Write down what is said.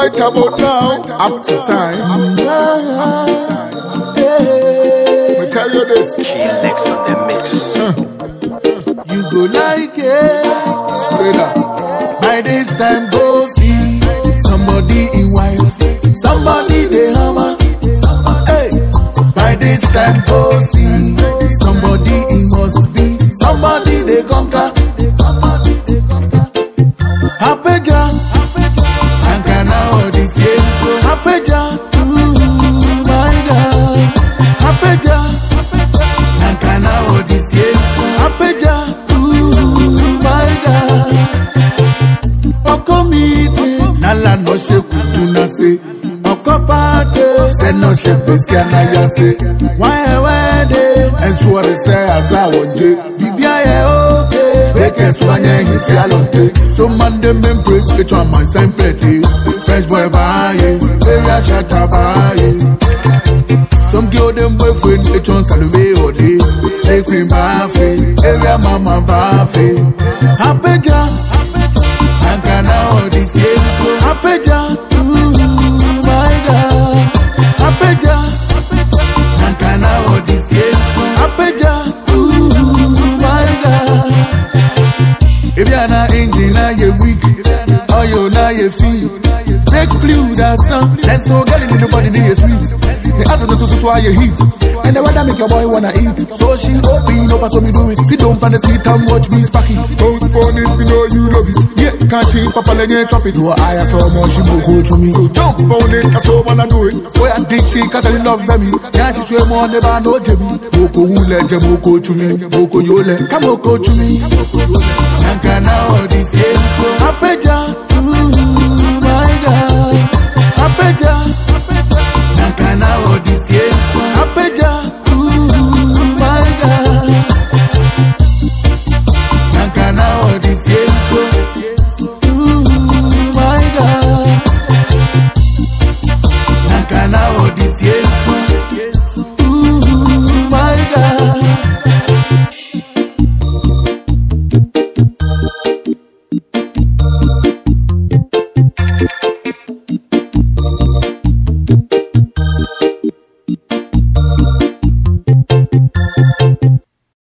Right about now, up to time. Me tell you this. Felix on the mix. You go like it. Straight up. By this time, go see somebody in wife, somebody they hammer. Hey, by this time, go see somebody in must be, somebody they conquer. Ọkọ mi dé. Nálànà ṣe kùtù náà ṣe. Ọkọ dé. Sẹ́nà ṣe gbèsè ànáyà ṣe? Wáyé wẹ́ẹ́dẹ́ ẹ̀sùn ọ̀rẹ́ sẹ́ àṣà àwọ̀dé bíbí ayé òkè bẹ́ẹ̀kẹ́ ẹ̀sùn ayé yìí fi àlọ́dé tó máa ń dé mẹ́mbírẹ́ ètò àmọ́ ẹ̀sẹ̀ pẹ̀lẹ́ fresh boy báyé eré àṣàtà báyé. Some girl them boyfriend, they tryna salome or day. They cream bafe, area mama. Hapeja, Ankara you now you. Take fluid that's some. Let's go get it in the body, need sweet. The answer to to why you heat. And the weather make your boy wanna eat. So she open up, so me do it. Sit down on the seat and watch me spark it. Bounce upon it, we know you love it. Yeah, can't change, Papa, let you chop it. Do I have so much she go to me? So jump on it, that's all I do it. Boy, I dig she cause I love them. Yeah, she swear more never know Jimmy. Moko hule, Moko to me. Moko yole, come Moko to me. Nankana Odyssey. Apeja,